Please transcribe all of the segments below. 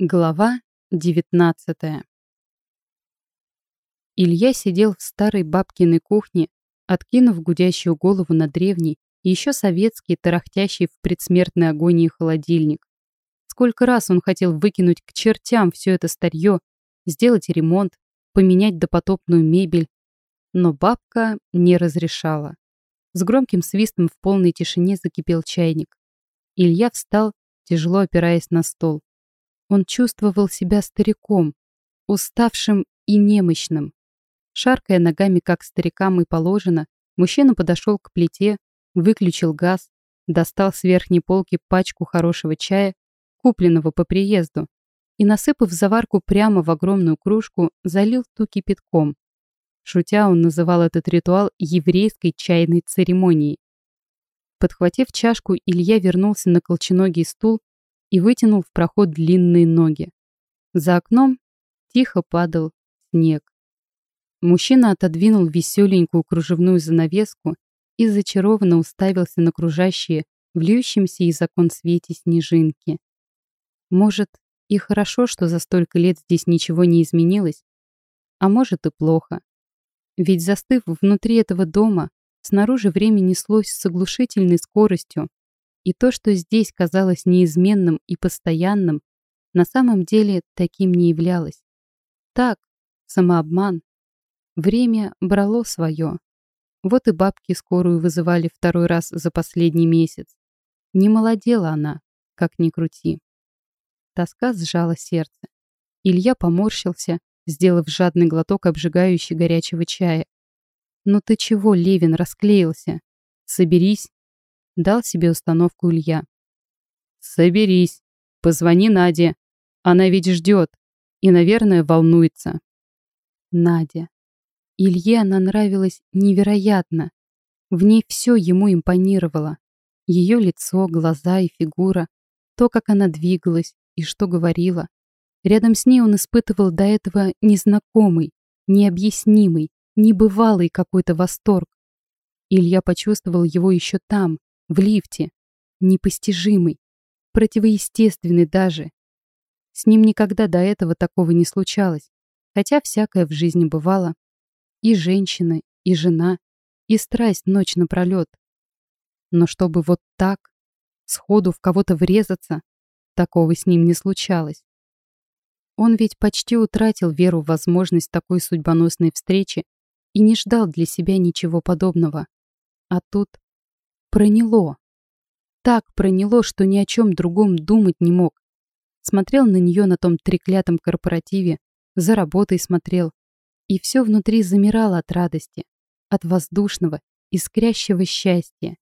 Глава 19 Илья сидел в старой бабкиной кухне, откинув гудящую голову на древний еще советский, тарахтящий в предсмертной агонии холодильник. Сколько раз он хотел выкинуть к чертям все это старье, сделать ремонт, поменять допотопную мебель, но бабка не разрешала. С громким свистом в полной тишине закипел чайник. Илья встал, тяжело опираясь на стол. Он чувствовал себя стариком, уставшим и немощным. Шаркая ногами, как старикам и положено, мужчина подошел к плите, выключил газ, достал с верхней полки пачку хорошего чая, купленного по приезду, и, насыпав заварку прямо в огромную кружку, залил ту кипятком. Шутя, он называл этот ритуал еврейской чайной церемонией. Подхватив чашку, Илья вернулся на колченогий стул и вытянул в проход длинные ноги. За окном тихо падал снег. Мужчина отодвинул веселенькую кружевную занавеску и зачарованно уставился на кружащие в льющемся из окон свете снежинки. Может, и хорошо, что за столько лет здесь ничего не изменилось, а может и плохо. Ведь застыв внутри этого дома, снаружи время неслось с оглушительной скоростью, и то, что здесь казалось неизменным и постоянным, на самом деле таким не являлось. Так, самообман. Время брало свое. Вот и бабки скорую вызывали второй раз за последний месяц. Не молодела она, как ни крути. Тоска сжала сердце. Илья поморщился, сделав жадный глоток обжигающий горячего чая. «Ну ты чего, Левин, расклеился? Соберись Дал себе установку Илья. «Соберись. Позвони Наде. Она ведь ждет. И, наверное, волнуется». Надя. Илье она нравилась невероятно. В ней все ему импонировало. Ее лицо, глаза и фигура. То, как она двигалась и что говорила. Рядом с ней он испытывал до этого незнакомый, необъяснимый, небывалый какой-то восторг. Илья почувствовал его еще там, в лифте. Непостижимый. Противоестественный даже. С ним никогда до этого такого не случалось. Хотя всякое в жизни бывало. И женщина, и жена, и страсть ночь напролет. Но чтобы вот так, сходу в кого-то врезаться, такого с ним не случалось. Он ведь почти утратил веру в возможность такой судьбоносной встречи и не ждал для себя ничего подобного. А тут Проняло. Так проняло, что ни о чем другом думать не мог. Смотрел на нее на том треклятом корпоративе, за работой смотрел. И все внутри замирало от радости, от воздушного, искрящего счастья.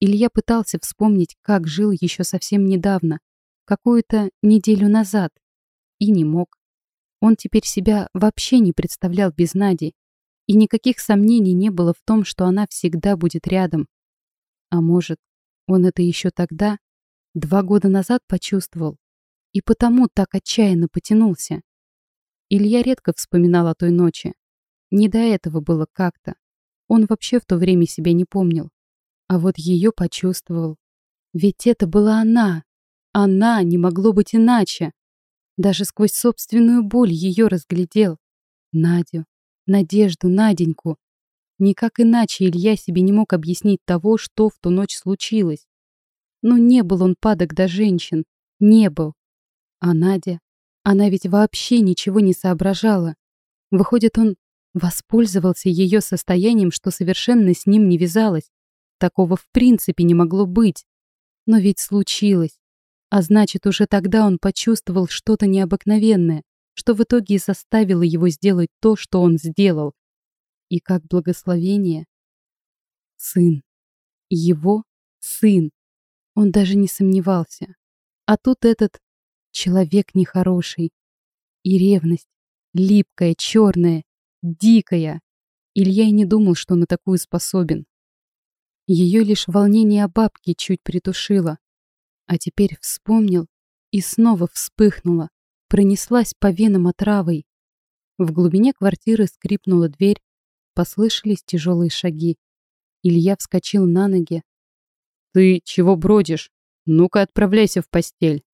Илья пытался вспомнить, как жил еще совсем недавно, какую-то неделю назад, и не мог. Он теперь себя вообще не представлял без Нади, и никаких сомнений не было в том, что она всегда будет рядом, а может, он это еще тогда, два года назад почувствовал, и потому так отчаянно потянулся. Илья редко вспоминал о той ночи. Не до этого было как-то. Он вообще в то время себя не помнил. А вот ее почувствовал. Ведь это была она. Она, не могло быть иначе. Даже сквозь собственную боль ее разглядел. Надю, Надежду, Наденьку, Никак иначе Илья себе не мог объяснить того, что в ту ночь случилось. Но не был он падок до женщин. Не был. А Надя? Она ведь вообще ничего не соображала. Выходит, он воспользовался ее состоянием, что совершенно с ним не вязалось. Такого в принципе не могло быть. Но ведь случилось. А значит, уже тогда он почувствовал что-то необыкновенное, что в итоге и заставило его сделать то, что он сделал и как благословение. Сын. Его сын. Он даже не сомневался. А тут этот человек нехороший. И ревность. Липкая, черная, дикая. Илья и не думал, что на такую способен. Ее лишь волнение о бабке чуть притушило. А теперь вспомнил и снова вспыхнула, пронеслась по венам отравой. В глубине квартиры скрипнула дверь, Послышались тяжелые шаги. Илья вскочил на ноги. «Ты чего бродишь? Ну-ка отправляйся в постель».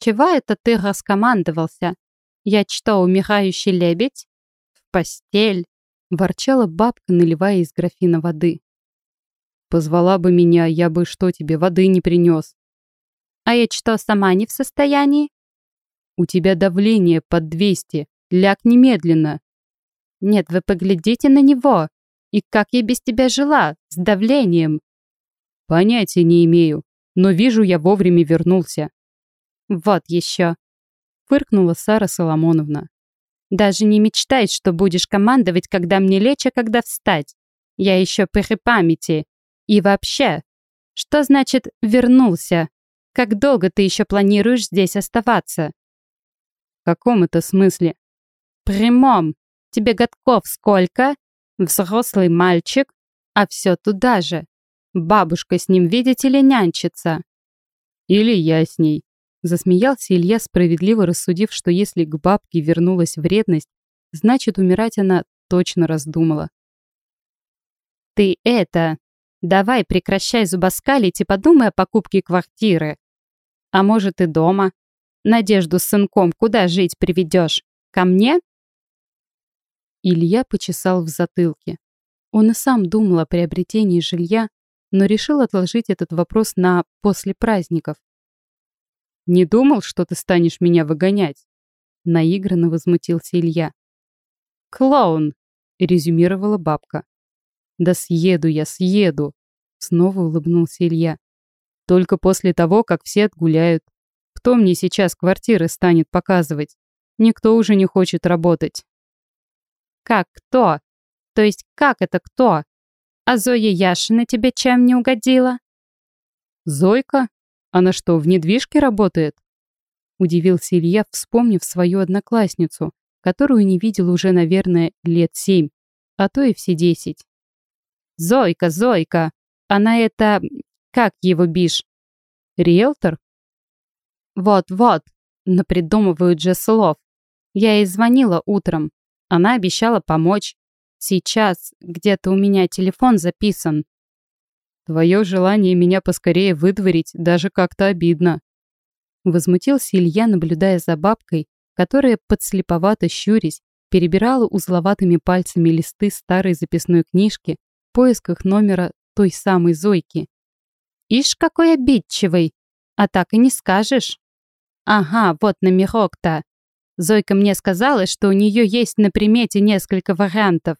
Чего это ты раскомандовался? Я что, умирающий лебедь? В постель, ворчала бабка, наливая из графина воды. Позвала бы меня, я бы что тебе, воды не принес. А я что, сама не в состоянии? У тебя давление под 200. Ляг немедленно. Нет, вы поглядите на него. И как я без тебя жила? С давлением. Понятия не имею, но вижу, я вовремя вернулся. Вот еще. Фыркнула Сара Соломоновна. Даже не мечтай, что будешь командовать, когда мне лечь, а когда встать. Я еще при памяти. И вообще, что значит «вернулся»? Как долго ты еще планируешь здесь оставаться? В каком это смысле? Прямом. Тебе годков сколько? Взрослый мальчик, а все туда же. Бабушка с ним, видите ли, нянчится. Или я с ней. Засмеялся Илья, справедливо рассудив, что если к бабке вернулась вредность, значит, умирать она точно раздумала. «Ты это... Давай прекращай зубоскалить и подумай о покупке квартиры. А может и дома. Надежду с сынком куда жить приведешь? Ко мне?» Илья почесал в затылке. Он и сам думал о приобретении жилья, но решил отложить этот вопрос на после праздников. «Не думал, что ты станешь меня выгонять?» Наигранно возмутился Илья. «Клоун!» — резюмировала бабка. «Да съеду я, съеду!» Снова улыбнулся Илья. «Только после того, как все отгуляют. Кто мне сейчас квартиры станет показывать? Никто уже не хочет работать». «Как кто? То есть как это кто? А Зоя Яшина тебе чем не угодила?» «Зойка? Она что, в недвижке работает?» Удивился Илья, вспомнив свою одноклассницу, которую не видел уже, наверное, лет семь, а то и все десять. «Зойка, Зойка! Она это... Как его бишь? Риэлтор?» «Вот-вот, напридумывают же слов. Я ей звонила утром. Она обещала помочь. Сейчас где-то у меня телефон записан. Твое желание меня поскорее выдворить даже как-то обидно. Возмутился Илья, наблюдая за бабкой, которая, подслеповато щурясь, перебирала узловатыми пальцами листы старой записной книжки в поисках номера той самой Зойки. «Ишь, какой обидчивый! А так и не скажешь!» «Ага, вот номерок-то!» Зойка мне сказала, что у нее есть на примете несколько вариантов.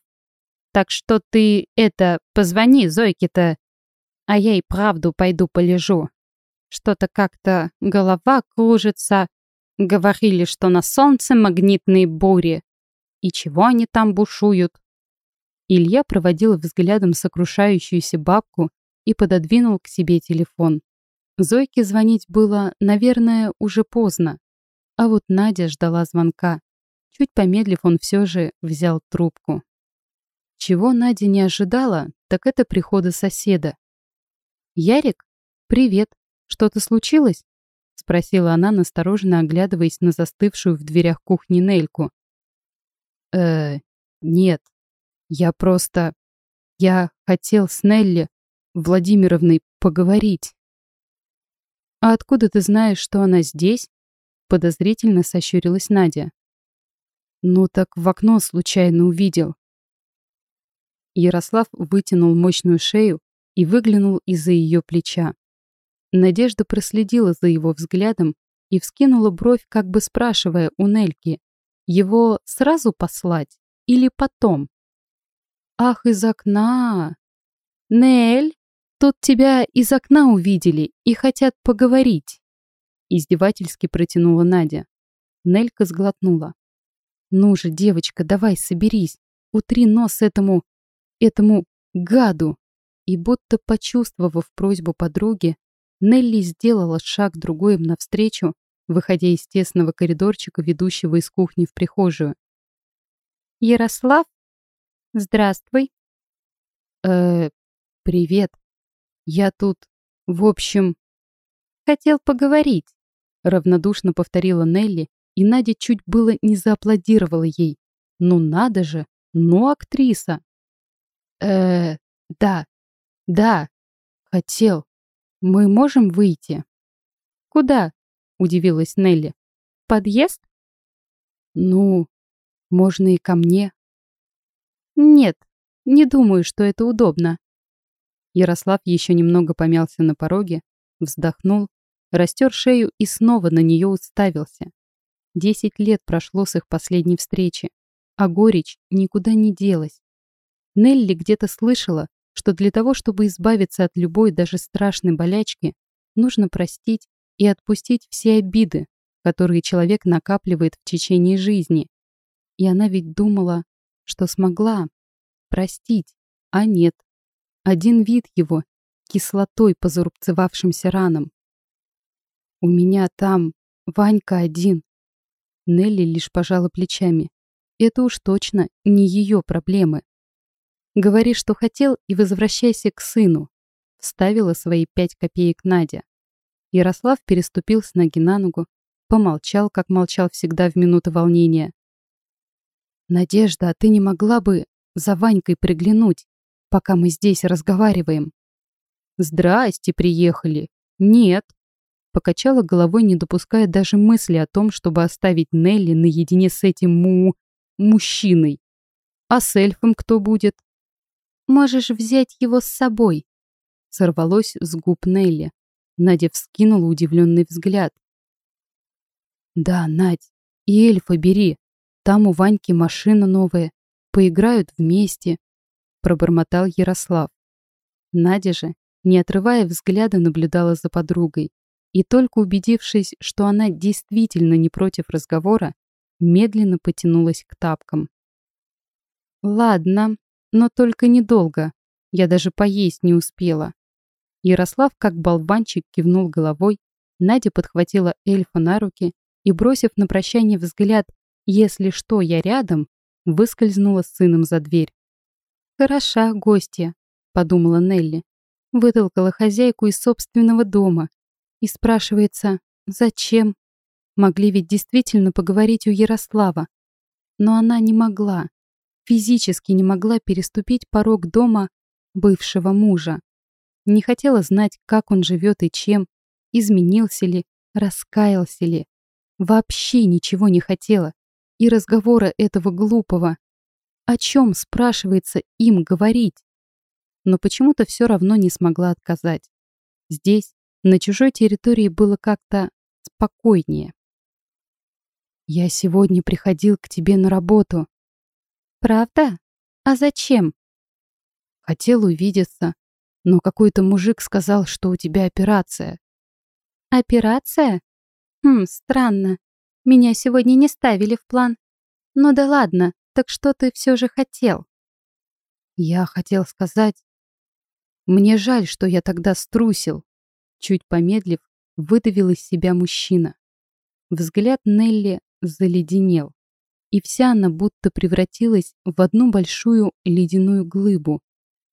Так что ты, это, позвони Зойке-то. А я и правду пойду полежу. Что-то как-то голова кружится. Говорили, что на солнце магнитные бури. И чего они там бушуют? Илья проводил взглядом сокрушающуюся бабку и пододвинул к себе телефон. Зойке звонить было, наверное, уже поздно. А вот Надя ждала звонка. Чуть помедлив, он все же взял трубку. Чего Надя не ожидала, так это прихода соседа. «Ярик, привет. Что-то случилось?» — спросила она, настороженно оглядываясь на застывшую в дверях кухни Нельку. «Э, нет. Я просто... Я хотел с Нелли Владимировной поговорить». «А откуда ты знаешь, что она здесь?» — подозрительно сощурилась Надя. «Ну так в окно случайно увидел. Ярослав вытянул мощную шею и выглянул из-за ее плеча. Надежда проследила за его взглядом и вскинула бровь, как бы спрашивая у Нельки, его сразу послать или потом? «Ах, из окна! Нель, тут тебя из окна увидели и хотят поговорить!» Издевательски протянула Надя. Нелька сглотнула. «Ну же, девочка, давай соберись, утри нос этому этому гаду. И будто почувствовав просьбу подруги, Нелли сделала шаг другой им навстречу, выходя из тесного коридорчика, ведущего из кухни в прихожую. «Ярослав? Здравствуй!» «Э, привет. Я тут, в общем...» «Хотел поговорить», — равнодушно повторила Нелли, и Надя чуть было не зааплодировала ей. «Ну надо же! Ну актриса!» э да, да, хотел. Мы можем выйти?» «Куда?» — удивилась Нелли. «Подъезд?» «Ну, можно и ко мне». «Нет, не думаю, что это удобно». Ярослав еще немного помялся на пороге, вздохнул, растер шею и снова на нее уставился. Десять лет прошло с их последней встречи, а горечь никуда не делась. Нелли где-то слышала, что для того, чтобы избавиться от любой, даже страшной болячки, нужно простить и отпустить все обиды, которые человек накапливает в течение жизни. И она ведь думала, что смогла простить, а нет. Один вид его кислотой по зарубцевавшимся ранам. У меня там Ванька один. Нелли лишь пожала плечами. Это уж точно не ее проблемы. Говори, что хотел, и возвращайся к сыну. Вставила свои пять копеек Надя. Ярослав переступил с ноги на ногу, помолчал, как молчал всегда в минуты волнения. «Надежда, а ты не могла бы за Ванькой приглянуть, пока мы здесь разговариваем?» «Здрасте, приехали!» «Нет!» Покачала головой, не допуская даже мысли о том, чтобы оставить Нелли наедине с этим му... мужчиной. «А с эльфом кто будет?» «Можешь взять его с собой», — сорвалось с губ Нелли. Надя вскинула удивленный взгляд. «Да, Надь, и эльфа бери. Там у Ваньки машина новая. Поиграют вместе», — пробормотал Ярослав. Надя же, не отрывая взгляда, наблюдала за подругой. И только убедившись, что она действительно не против разговора, медленно потянулась к тапкам. «Ладно, но только недолго. Я даже поесть не успела. Ярослав, как болванчик, кивнул головой. Надя подхватила эльфа на руки и, бросив на прощание взгляд «Если что, я рядом», выскользнула с сыном за дверь. «Хороша гостья», — подумала Нелли. Вытолкала хозяйку из собственного дома. И спрашивается, зачем? Могли ведь действительно поговорить у Ярослава. Но она не могла физически не могла переступить порог дома бывшего мужа. Не хотела знать, как он живет и чем, изменился ли, раскаялся ли. Вообще ничего не хотела. И разговора этого глупого. О чем, спрашивается, им говорить? Но почему-то все равно не смогла отказать. Здесь, на чужой территории, было как-то спокойнее. «Я сегодня приходил к тебе на работу», «Правда? А зачем?» Хотел увидеться, но какой-то мужик сказал, что у тебя операция. Операция? Хм, странно. Меня сегодня не ставили в план. Ну да ладно, так что ты все же хотел? Я хотел сказать... Мне жаль, что я тогда струсил. Чуть помедлив, выдавил из себя мужчина. Взгляд Нелли заледенел и вся она будто превратилась в одну большую ледяную глыбу,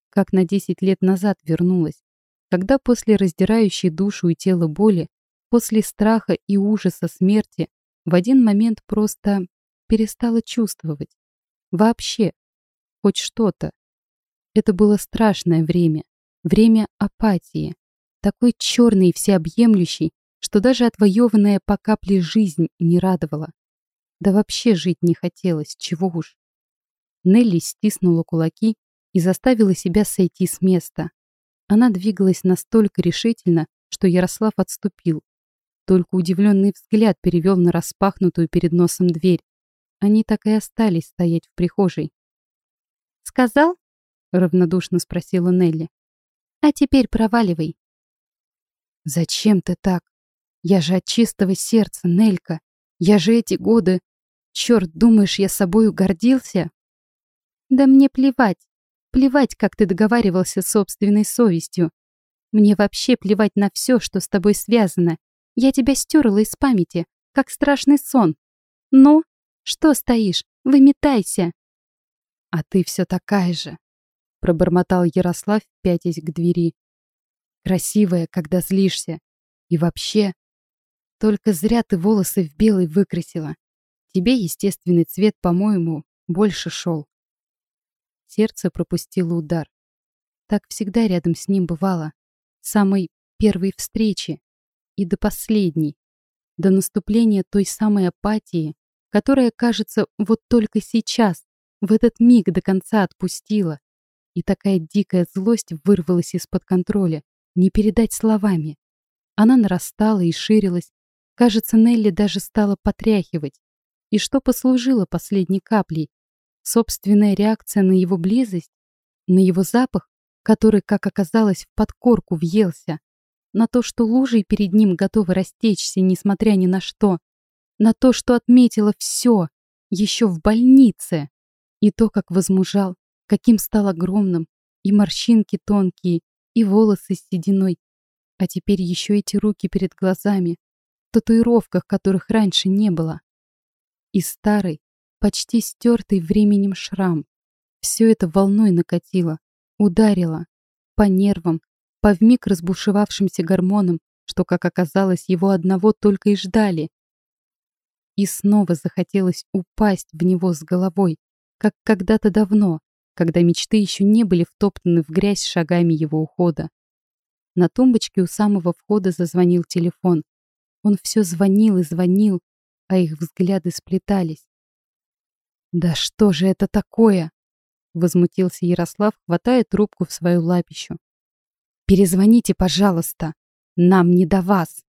как на 10 лет назад вернулась, когда после раздирающей душу и тело боли, после страха и ужаса смерти в один момент просто перестала чувствовать. Вообще, хоть что-то. Это было страшное время, время апатии, такой черный и всеобъемлющий, что даже отвоеванная по капле жизнь не радовала. Да вообще жить не хотелось, чего уж. Нелли стиснула кулаки и заставила себя сойти с места. Она двигалась настолько решительно, что Ярослав отступил. Только удивленный взгляд перевел на распахнутую перед носом дверь. Они так и остались стоять в прихожей. «Сказал?» — равнодушно спросила Нелли. «А теперь проваливай». «Зачем ты так? Я же от чистого сердца, Нелька. Я же эти годы...» Черт, думаешь, я собою гордился? Да мне плевать. Плевать, как ты договаривался с собственной совестью. Мне вообще плевать на все, что с тобой связано. Я тебя стерла из памяти, как страшный сон. Ну, что стоишь? Выметайся. А ты все такая же, пробормотал Ярослав, пятясь к двери. Красивая, когда злишься. И вообще, только зря ты волосы в белый выкрасила. Тебе естественный цвет, по-моему, больше шел. Сердце пропустило удар. Так всегда рядом с ним бывало. С самой первой встречи и до последней. до наступления той самой апатии, которая, кажется, вот только сейчас, в этот миг до конца отпустила. И такая дикая злость вырвалась из-под контроля, не передать словами. Она нарастала и ширилась. Кажется, Нелли даже стала потряхивать. И что послужило последней каплей? Собственная реакция на его близость? На его запах, который, как оказалось, в подкорку въелся? На то, что лужей перед ним готовы растечься, несмотря ни на что? На то, что отметила все, еще в больнице? И то, как возмужал, каким стал огромным, и морщинки тонкие, и волосы с сединой, а теперь еще эти руки перед глазами, татуировках, которых раньше не было. И старый, почти стертый временем шрам. Все это волной накатило, ударило, по нервам, по вмиг разбушевавшимся гормонам, что, как оказалось, его одного только и ждали. И снова захотелось упасть в него с головой, как когда-то давно, когда мечты еще не были втоптаны в грязь шагами его ухода. На тумбочке у самого входа зазвонил телефон. Он все звонил и звонил, а их взгляды сплетались. «Да что же это такое?» Возмутился Ярослав, хватая трубку в свою лапищу. «Перезвоните, пожалуйста. Нам не до вас».